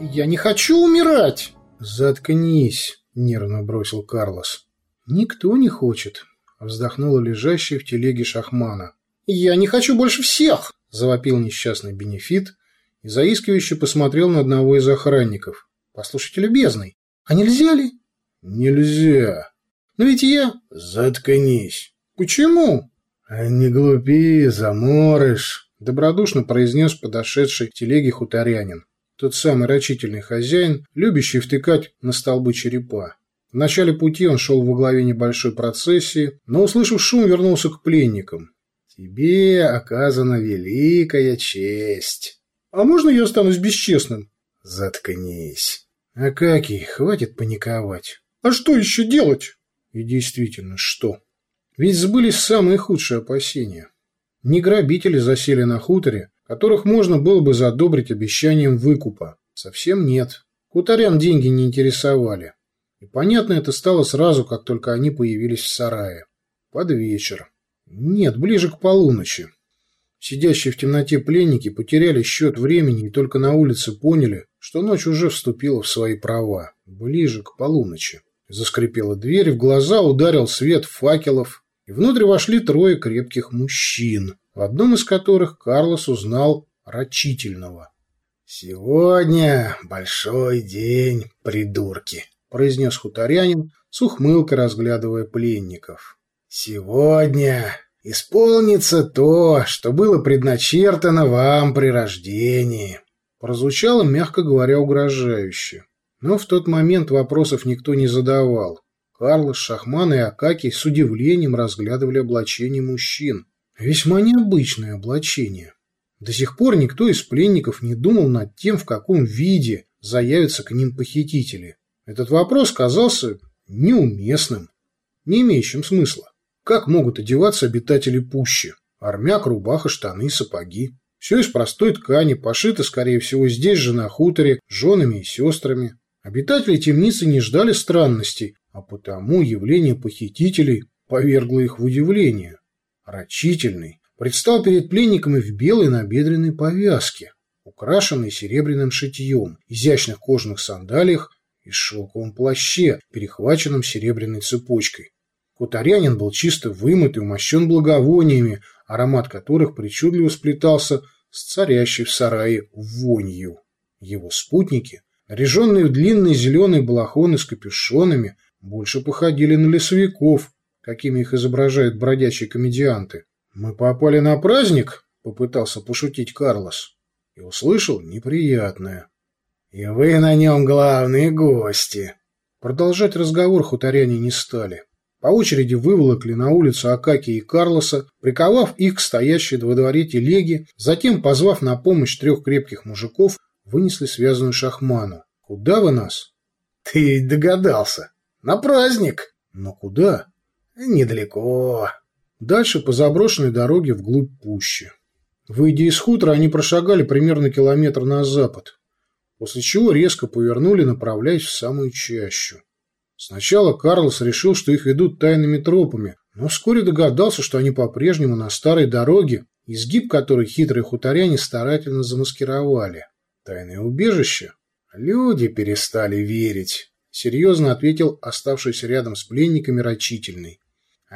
Я не хочу умирать!» «Заткнись!» — нервно бросил Карлос. «Никто не хочет», — вздохнула лежащая в телеге шахмана. «Я не хочу больше всех!» — завопил несчастный бенефит и заискивающе посмотрел на одного из охранников. «Послушайте, любезный, а нельзя ли?» «Нельзя!» «Но ведь я...» «Заткнись!» «Почему?» «А «Не глупи, заморыш!» — добродушно произнес подошедший к телеге хуторянин. Тот самый рачительный хозяин, любящий втыкать на столбы черепа. В начале пути он шел во главе небольшой процессии, но, услышав шум, вернулся к пленникам. «Тебе оказана великая честь». «А можно я останусь бесчестным?» «Заткнись». «Акакий, хватит паниковать». «А что еще делать?» И действительно, что? Ведь сбылись самые худшие опасения. Не грабители засели на хуторе, которых можно было бы задобрить обещанием выкупа. Совсем нет. Хуторян деньги не интересовали. И понятно это стало сразу, как только они появились в сарае. Под вечер. Нет, ближе к полуночи. Сидящие в темноте пленники потеряли счет времени и только на улице поняли, что ночь уже вступила в свои права. Ближе к полуночи. Заскрипела дверь, в глаза ударил свет факелов, и внутрь вошли трое крепких мужчин, в одном из которых Карлос узнал рачительного. «Сегодня большой день, придурки», — произнес хуторянин, с ухмылкой разглядывая пленников. «Сегодня исполнится то, что было предначертано вам при рождении». Прозвучало, мягко говоря, угрожающе. Но в тот момент вопросов никто не задавал. Карлос, Шахман и Акакий с удивлением разглядывали облачение мужчин. Весьма необычное облачение. До сих пор никто из пленников не думал над тем, в каком виде заявятся к ним похитители. Этот вопрос казался неуместным, не имеющим смысла. Как могут одеваться обитатели пущи? Армяк, рубаха, штаны, сапоги. Все из простой ткани, пошито, скорее всего, здесь же на хуторе, женами и сестрами. Обитатели темницы не ждали странностей, а потому явление похитителей повергло их в удивление. Рачительный предстал перед пленниками в белой набедренной повязке, украшенной серебряным шитьем, изящных кожаных сандалиях и шелковом плаще, перехваченном серебряной цепочкой. Кутарянин был чисто вымыт и умощен благовониями, аромат которых причудливо сплетался с царящей в сарае вонью. Его спутники Наряженные в длинные зеленые балахоны с капюшонами больше походили на лесовиков, какими их изображают бродячие комедианты. «Мы попали на праздник?» — попытался пошутить Карлос. И услышал неприятное. «И вы на нем главные гости». Продолжать разговор хуторяне не стали. По очереди выволокли на улицу Акаки и Карлоса, приковав их к стоящей во дворе телеге, затем, позвав на помощь трех крепких мужиков, вынесли связанную шахману. «Куда вы нас?» «Ты догадался. На праздник». «Но куда?» «Недалеко». Дальше по заброшенной дороге вглубь пущи. Выйдя из хутора, они прошагали примерно километр на запад, после чего резко повернули, направляясь в самую чащу. Сначала Карлос решил, что их ведут тайными тропами, но вскоре догадался, что они по-прежнему на старой дороге, изгиб которой хитрые хуторяне старательно замаскировали. Тайное убежище? Люди перестали верить, серьезно ответил оставшийся рядом с пленниками рачительный.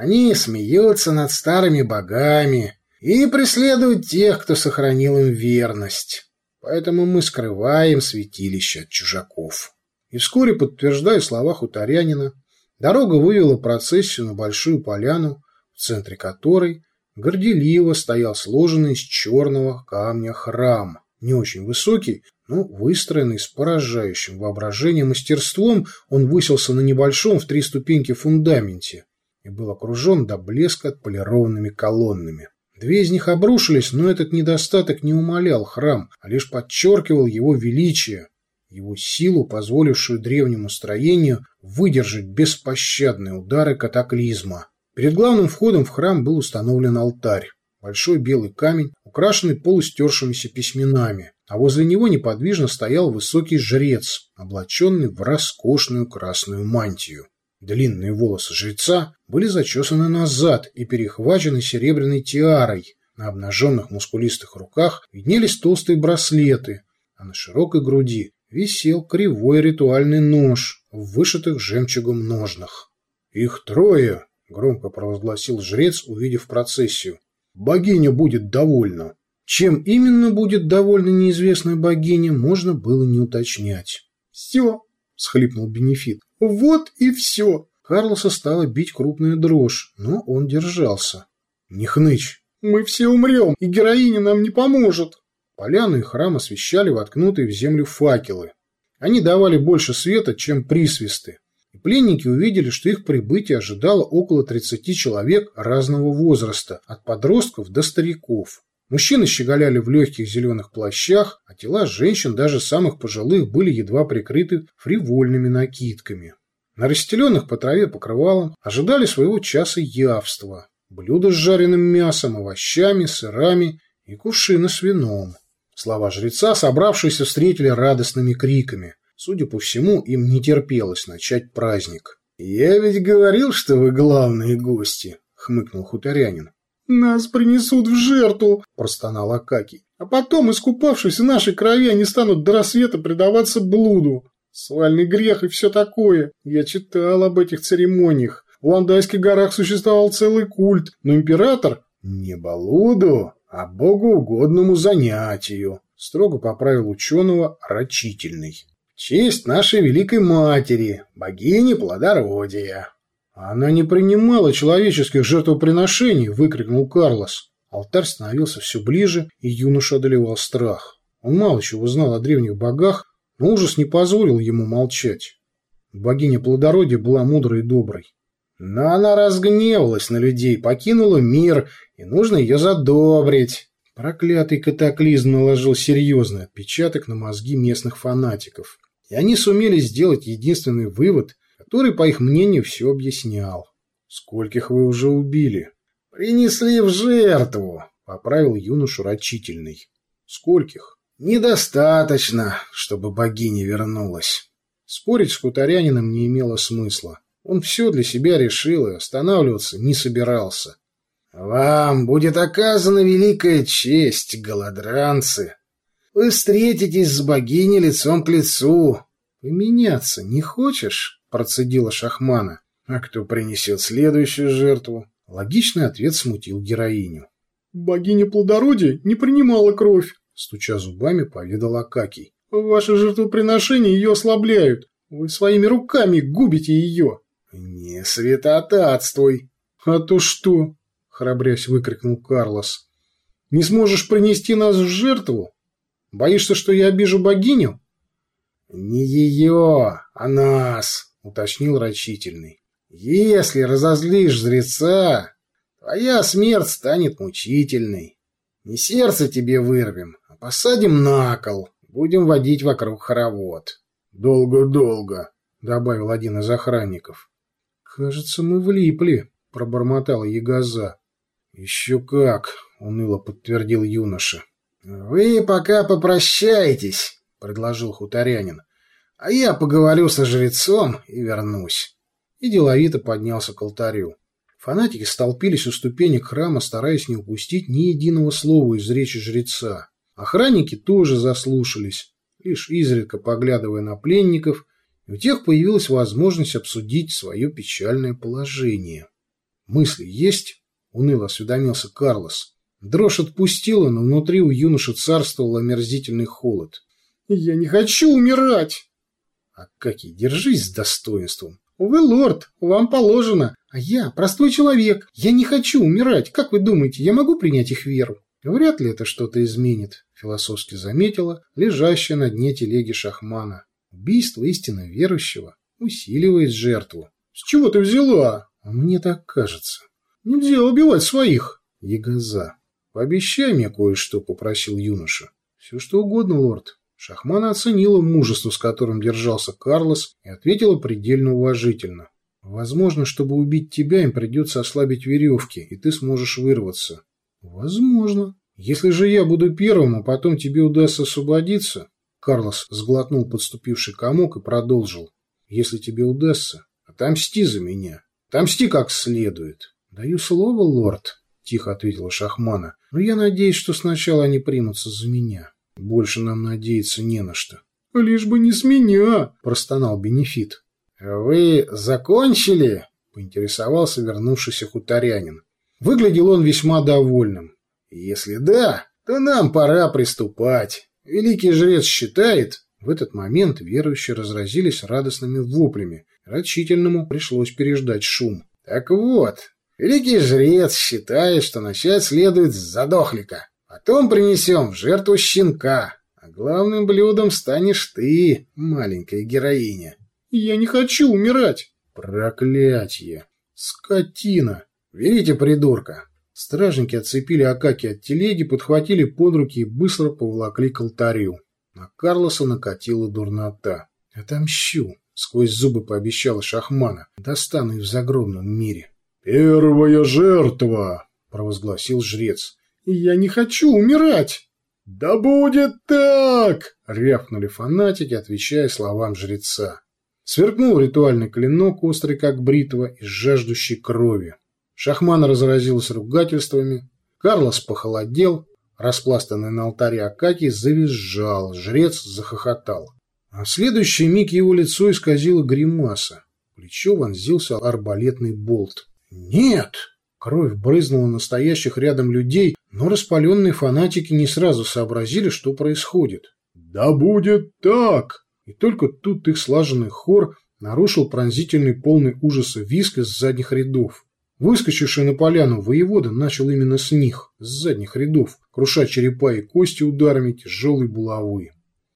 Они смеются над старыми богами и преследуют тех, кто сохранил им верность. Поэтому мы скрываем святилище от чужаков. И вскоре, подтверждая слова хуторянина, дорога вывела процессию на большую поляну, в центре которой горделиво стоял сложенный из черного камня храм, не очень высокий, но выстроенный с поражающим воображением мастерством, он высился на небольшом в три ступеньки фундаменте и был окружен до блеска отполированными колоннами. Две из них обрушились, но этот недостаток не умалял храм, а лишь подчеркивал его величие, его силу, позволившую древнему строению выдержать беспощадные удары катаклизма. Перед главным входом в храм был установлен алтарь. Большой белый камень, украшенный полустершимися письменами, а возле него неподвижно стоял высокий жрец, облаченный в роскошную красную мантию. Длинные волосы жреца были зачесаны назад и перехвачены серебряной тиарой. На обнаженных мускулистых руках виднелись толстые браслеты, а на широкой груди висел кривой ритуальный нож в вышитых жемчугом ножнах. «Их трое!» — громко провозгласил жрец, увидев процессию. «Богиня будет довольна!» Чем именно будет довольна неизвестная богиня, можно было не уточнять. «Все!» — схлипнул Бенефит. «Вот и все!» Карлоса стала бить крупная дрожь, но он держался. «Не хнычь!» «Мы все умрем, и героиня нам не поможет!» Поляну и храм освещали воткнутые в землю факелы. Они давали больше света, чем присвисты. И пленники увидели, что их прибытие ожидало около 30 человек разного возраста, от подростков до стариков. Мужчины щеголяли в легких зеленых плащах, а тела женщин, даже самых пожилых, были едва прикрыты фривольными накидками. На расстеленных по траве покрывалом ожидали своего часа явства. Блюда с жареным мясом, овощами, сырами и кувшины с вином. Слова жреца, собравшиеся, встретили радостными криками. Судя по всему, им не терпелось начать праздник. «Я ведь говорил, что вы главные гости», — хмыкнул хуторянин. «Нас принесут в жертву!» – простонал Акакий. «А потом, искупавшись в нашей крови, они станут до рассвета предаваться блуду. Свальный грех и все такое. Я читал об этих церемониях. В Ландайских горах существовал целый культ, но император не блуду, а богоугодному занятию, строго поправил ученого рачительный. Честь нашей великой матери, богини плодородия. «Она не принимала человеческих жертвоприношений!» – выкрикнул Карлос. Алтарь становился все ближе, и юноша одолевал страх. Он мало чего знал о древних богах, но ужас не позволил ему молчать. Богиня плодородия была мудрой и доброй. Но она разгневалась на людей, покинула мир, и нужно ее задобрить. Проклятый катаклизм наложил серьезный отпечаток на мозги местных фанатиков. И они сумели сделать единственный вывод, который, по их мнению, все объяснял. «Скольких вы уже убили?» «Принесли в жертву», — поправил юношу рачительный. «Скольких?» «Недостаточно, чтобы богиня вернулась». Спорить с хуторянином не имело смысла. Он все для себя решил и останавливаться не собирался. «Вам будет оказана великая честь, голодранцы. Вы встретитесь с богиней лицом к лицу. Поменяться не хочешь?» Процедила Шахмана. А кто принесет следующую жертву? Логичный ответ смутил героиню. «Богиня плодородия не принимала кровь», — стуча зубами, поведал Акакий. «Ваши жертвоприношения ее ослабляют. Вы своими руками губите ее». «Не святотатствуй». «А то что?» — храбрясь выкрикнул Карлос. «Не сможешь принести нас в жертву? Боишься, что я обижу богиню?» «Не ее, а нас!» — уточнил рачительный. «Если разозлишь жреца, твоя смерть станет мучительной. Не сердце тебе вырвем, а посадим на кол, будем водить вокруг хоровод». «Долго-долго», — добавил один из охранников. «Кажется, мы влипли», — пробормотала Ягоза. «Еще как», — уныло подтвердил юноша. «Вы пока попрощайтесь», — предложил хуторянин. А я поговорю со жрецом и вернусь. И деловито поднялся к алтарю. Фанатики столпились у ступенек храма, стараясь не упустить ни единого слова из речи жреца. Охранники тоже заслушались, лишь изредка поглядывая на пленников, и у тех появилась возможность обсудить свое печальное положение. «Мысли есть?» — уныло осведомился Карлос. Дрожь отпустила, но внутри у юноши царствовал омерзительный холод. «Я не хочу умирать!» Акакий, держись с достоинством. Вы лорд, вам положено, а я простой человек. Я не хочу умирать. Как вы думаете, я могу принять их веру? Вряд ли это что-то изменит, философски заметила лежащая на дне телеги шахмана. Убийство истинно верующего усиливает жертву. С чего ты взяла? А мне так кажется. Нельзя убивать своих. Ягоза. Пообещай мне кое-что, попросил юноша. Все что угодно, лорд. Шахмана оценила мужество, с которым держался Карлос, и ответила предельно уважительно. «Возможно, чтобы убить тебя, им придется ослабить веревки, и ты сможешь вырваться». «Возможно. Если же я буду первым, а потом тебе удастся освободиться...» Карлос сглотнул подступивший комок и продолжил. «Если тебе удастся, отомсти за меня. Отомсти как следует». «Даю слово, лорд», — тихо ответила Шахмана. «Но я надеюсь, что сначала они примутся за меня». Больше нам надеяться не на что. Лишь бы не с меня, простонал Бенефит. Вы закончили? поинтересовался вернувшийся хуторянин. Выглядел он весьма довольным. Если да, то нам пора приступать. Великий жрец считает... В этот момент верующие разразились радостными воплями. Рачительному пришлось переждать шум. Так вот, великий жрец считает, что начать следует с задохлика. Потом принесем в жертву щенка. А главным блюдом станешь ты, маленькая героиня. Я не хочу умирать. Проклятье! Скотина! Верите, придурка! Стражники отцепили Акаки от телеги, подхватили под руки и быстро поволокли к алтарю. На Карлоса накатила дурнота. «Отомщу!» — сквозь зубы пообещала Шахмана. «Достану их в загробном мире». «Первая жертва!» — провозгласил жрец. «Я не хочу умирать!» «Да будет так!» — рявкнули фанатики, отвечая словам жреца. Сверкнул ритуальный клинок, острый как бритва и жаждущий крови. Шахман разразился ругательствами. Карлос похолодел. Распластанный на алтаре Акакий завизжал. Жрец захохотал. А в следующий миг его лицо исказило гримаса. Плечо вонзился арбалетный болт. «Нет!» Кровь брызнула на стоящих рядом людей, но распаленные фанатики не сразу сообразили, что происходит. «Да будет так!» И только тут их слаженный хор нарушил пронзительный полный ужаса виск из задних рядов. Выскочивший на поляну воевода начал именно с них, с задних рядов, круша черепа и кости ударами тяжелой булавы.